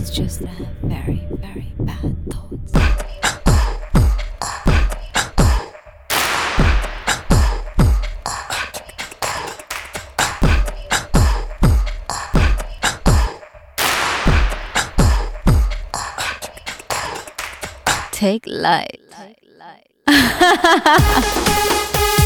It's just have very, very bad thoughts. Take light. क्या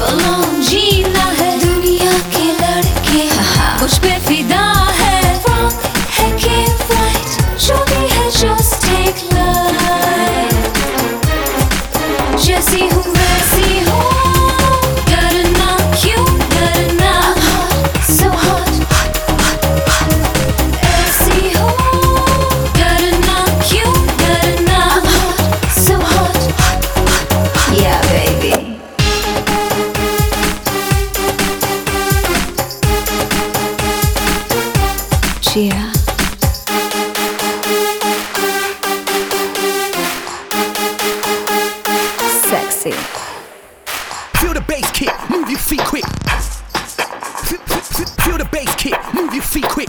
full Cheer. Sexy. Feel the bass kick, move your feet quick. Feel the bass kick, move your feet quick.